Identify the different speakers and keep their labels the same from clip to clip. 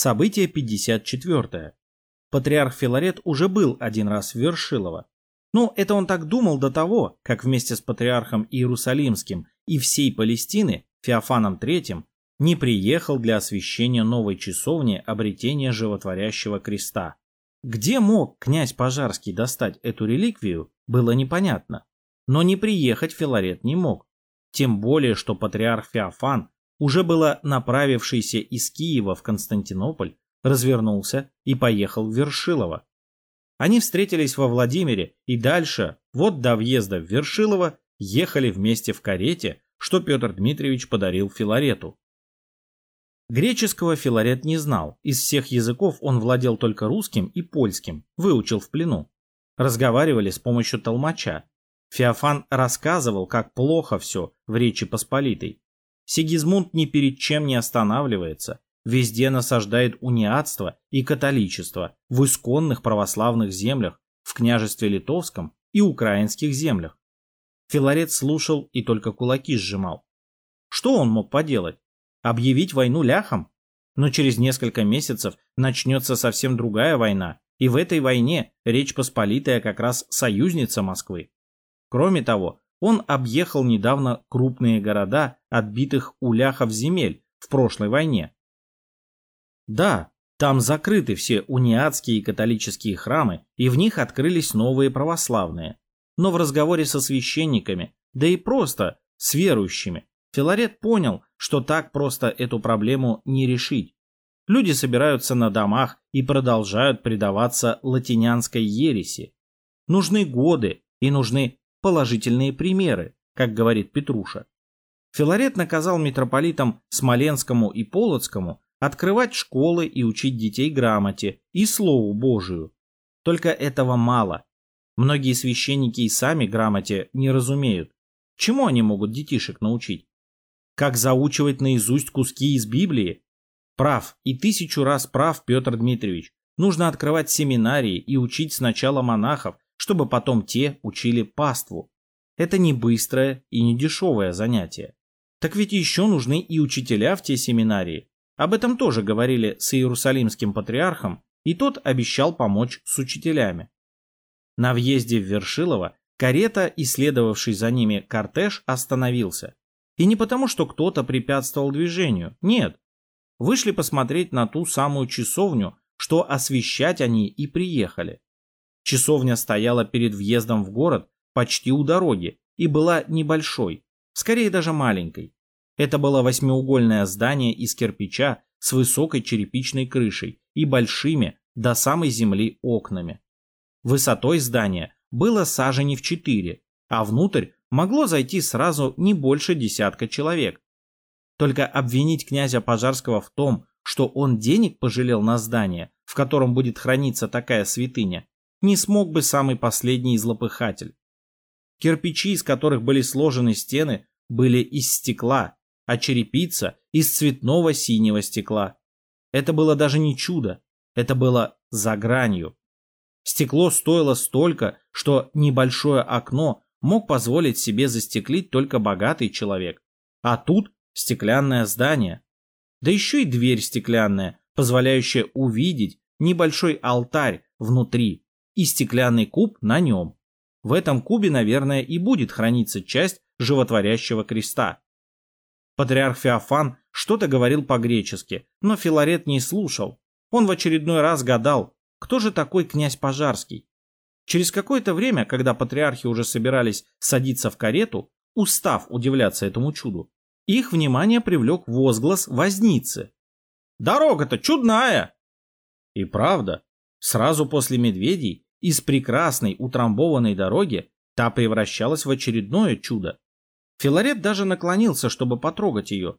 Speaker 1: Событие 54. Патриарх Филарет уже был один раз в Вершилово. Ну, это он так думал до того, как вместе с патриархом Иерусалимским и всей Палестины, Феофаном III, не приехал для освящения новой часовни обретения животворящего креста. Где мог князь Пожарский достать эту реликвию, было непонятно. Но не приехать Филарет не мог. Тем более, что патриарх Феофан, уже было направившийся из Киева в Константинополь, развернулся и поехал в Вершилово. Они встретились во Владимире и дальше, вот до въезда в Вершилово, ехали вместе в карете, что Петр Дмитриевич подарил Филарету. Греческого Филарет не знал, из всех языков он владел только русским и польским, выучил в плену. Разговаривали с помощью толмача. Феофан рассказывал, как плохо все в Речи Посполитой. Сигизмунд ни перед чем не останавливается, везде насаждает униатство и католичество в исконных православных землях, в княжестве Литовском и украинских землях. Филарет слушал и только кулаки сжимал. Что он мог поделать? Объявить войну ляхам? Но через несколько месяцев начнется совсем другая война, и в этой войне Речь Посполитая как раз союзница Москвы. Кроме того, он объехал недавно крупные города, отбитых у ляхов земель в прошлой войне. Да, там закрыты все униатские и католические храмы, и в них открылись новые православные. Но в разговоре со священниками, да и просто с верующими, Филарет понял, что так просто эту проблему не решить. Люди собираются на домах и продолжают предаваться латинянской ереси. Нужны годы и нужны положительные примеры, как говорит Петруша. Филарет наказал митрополитам Смоленскому и Полоцкому открывать школы и учить детей грамоте и Слову Божию. Только этого мало. Многие священники и сами грамоте не разумеют. Чему они могут детишек научить? Как заучивать наизусть куски из Библии? Прав, и тысячу раз прав Петр Дмитриевич. Нужно открывать семинарии и учить сначала монахов, чтобы потом те учили паству. Это не быстрое и не дешевое занятие. Так ведь еще нужны и учителя в те семинарии. Об этом тоже говорили с Иерусалимским патриархом, и тот обещал помочь с учителями. На въезде в Вершилово карета и следовавший за ними кортеж остановился. И не потому, что кто-то препятствовал движению, нет. Вышли посмотреть на ту самую часовню, что освещать они и приехали. Часовня стояла перед въездом в город почти у дороги и была небольшой, скорее даже маленькой. Это было восьмиугольное здание из кирпича с высокой черепичной крышей и большими до самой земли окнами. Высотой здания было сажени в четыре, а внутрь могло зайти сразу не больше десятка человек. Только обвинить князя Пожарского в том, что он денег пожалел на здание, в котором будет храниться такая святыня, не смог бы самый последний злопыхатель. Кирпичи, из которых были сложены стены, были из стекла, а черепица из цветного синего стекла. Это было даже не чудо, это было за гранью. Стекло стоило столько, что небольшое окно мог позволить себе застеклить только богатый человек. А тут стеклянное здание. Да еще и дверь стеклянная, позволяющая увидеть небольшой алтарь внутри и стеклянный куб на нем. В этом кубе, наверное, и будет храниться часть животворящего креста. Патриарх Феофан что-то говорил по-гречески, но Филарет не слушал. Он в очередной раз гадал, кто же такой князь Пожарский. Через какое-то время, когда патриархи уже собирались садиться в карету, устав удивляться этому чуду, их внимание привлек возглас возницы. «Дорога-то чудная!» И правда, сразу после медведей из прекрасной утрамбованной дороги та превращалась в очередное чудо. Филарет даже наклонился, чтобы потрогать ее.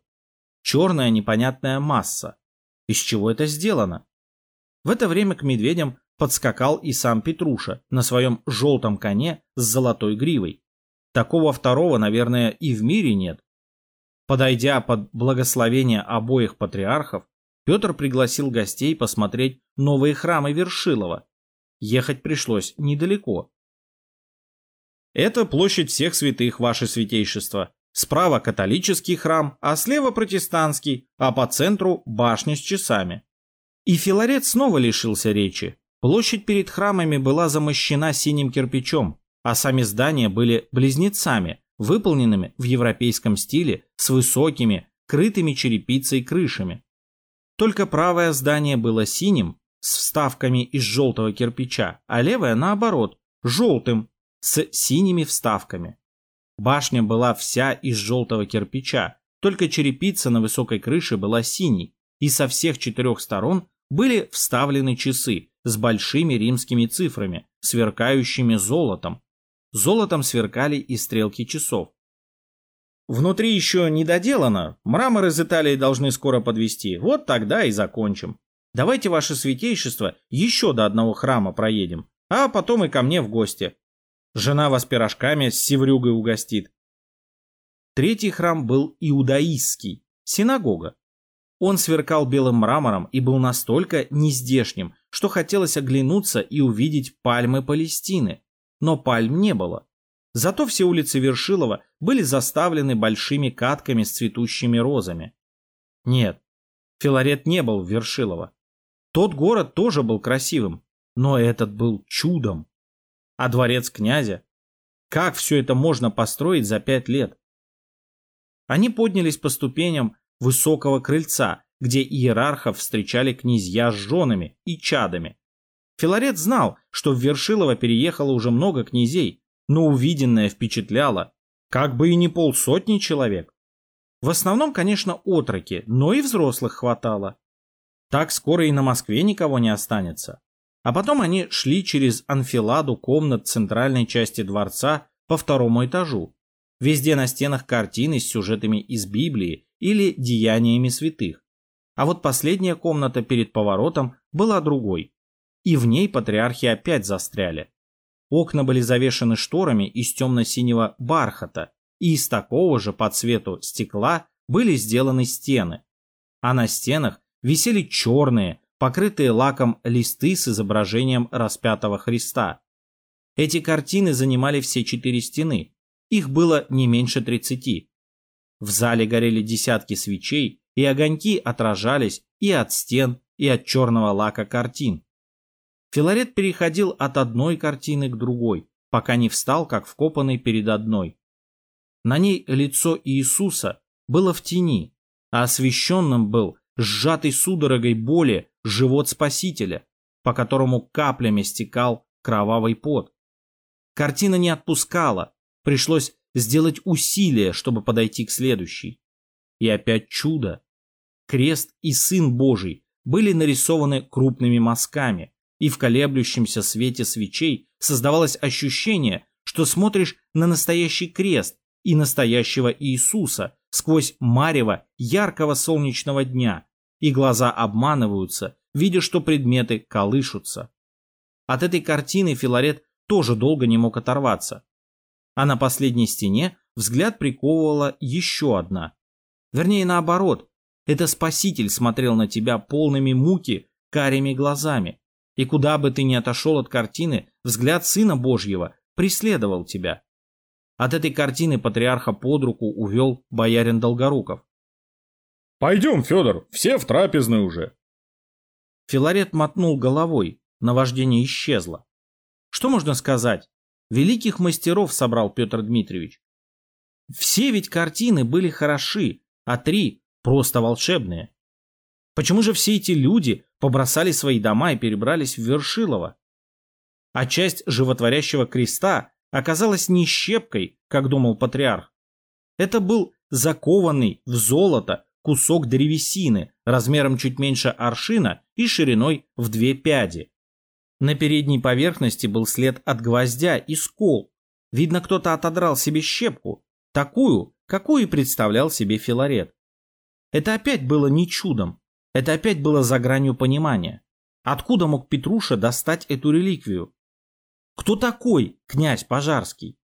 Speaker 1: Черная непонятная масса. Из чего это сделано? В это время к медведям подскакал и сам Петруша на своем желтом коне с золотой гривой. Такого второго, наверное, и в мире нет. Подойдя под благословение обоих патриархов, Петр пригласил гостей посмотреть новые храмы Вершилова. Ехать пришлось недалеко. Это площадь всех святых, ваше святейшество. Справа католический храм, а слева протестантский, а по центру башня с часами. И Филарет снова лишился речи. Площадь перед храмами была замощена синим кирпичом, а сами здания были близнецами, выполненными в европейском стиле с высокими, крытыми черепицей крышами. Только правое здание было синим, с вставками из желтого кирпича, а левое, наоборот, желтым, с синими вставками. Башня была вся из желтого кирпича, только черепица на высокой крыше была синей, и со всех четырех сторон были вставлены часы с большими римскими цифрами, сверкающими золотом. Золотом сверкали и стрелки часов. Внутри еще не доделано, мрамор из Италии должны скоро подвести, вот тогда и закончим. Давайте, ваше святейшество, еще до одного храма проедем, а потом и ко мне в гости. Жена вас пирожками с севрюгой угостит. Третий храм был иудаистский, синагога. Он сверкал белым мрамором и был настолько нездешним, что хотелось оглянуться и увидеть пальмы Палестины. Но пальм не было. Зато все улицы Вершилова были заставлены большими катками с цветущими розами. Нет, Филарет не был в Вершилово. Тот город тоже был красивым, но этот был чудом. А дворец князя? Как все это можно построить за пять лет? Они поднялись по ступеням высокого крыльца, где иерархов встречали князья с женами и чадами. Филарет знал, что в Вершилово переехало уже много князей, но увиденное впечатляло, как бы и не полсотни человек. В основном, конечно, отроки, но и взрослых хватало. Так скоро и на Москве никого не останется. А потом они шли через анфиладу комнат центральной части дворца по второму этажу. Везде на стенах картины с сюжетами из Библии или деяниями святых. А вот последняя комната перед поворотом была другой. И в ней патриархи опять застряли. Окна были завешены шторами из темно-синего бархата, и из такого же по цвету стекла были сделаны стены. А на стенах висели черные, покрытые лаком листы с изображением распятого Христа. Эти картины занимали все четыре стены, их было не меньше тридцати. В зале горели десятки свечей, и огоньки отражались и от стен, и от черного лака картин. Филарет переходил от одной картины к другой, пока не встал, как вкопанный перед одной. На ней лицо Иисуса было в тени, а освещенным был сжатый судорогой боли живот Спасителя, по которому каплями стекал кровавый пот. Картина не отпускала, пришлось сделать усилие, чтобы подойти к следующей. И опять чудо. Крест и Сын Божий были нарисованы крупными мазками, и в колеблющемся свете свечей создавалось ощущение, что смотришь на настоящий крест и настоящего Иисуса сквозь марево яркого солнечного дня, и глаза обманываются, видя, что предметы колышутся. От этой картины Филарет тоже долго не мог оторваться. А на последней стене взгляд приковывала еще одна. Вернее, наоборот, это Спаситель смотрел на тебя полными муки карими глазами, и куда бы ты ни отошел от картины, взгляд Сына Божьего преследовал тебя. От этой картины патриарха под руку увел боярин Долгоруков.
Speaker 2: «Пойдем, Федор, все в трапезной уже».
Speaker 1: Филарет мотнул головой, наваждение исчезло. Что можно сказать? Великих мастеров собрал Петр Дмитриевич. Все ведь картины были хороши, а три просто волшебные. Почему же все эти люди побросали свои дома и перебрались в Вершилово? А часть животворящего креста оказалась не щепкой, как думал патриарх. Это был закованный в золото кусок древесины размером чуть меньше аршина и шириной в две пяди. На передней поверхности был след от гвоздя и скол. Видно, кто-то отодрал себе щепку, такую, какую и представлял себе Филарет. Это опять было не чудом, это опять было за гранью понимания. Откуда мог Петруша достать эту реликвию? Кто такой князь Пожарский?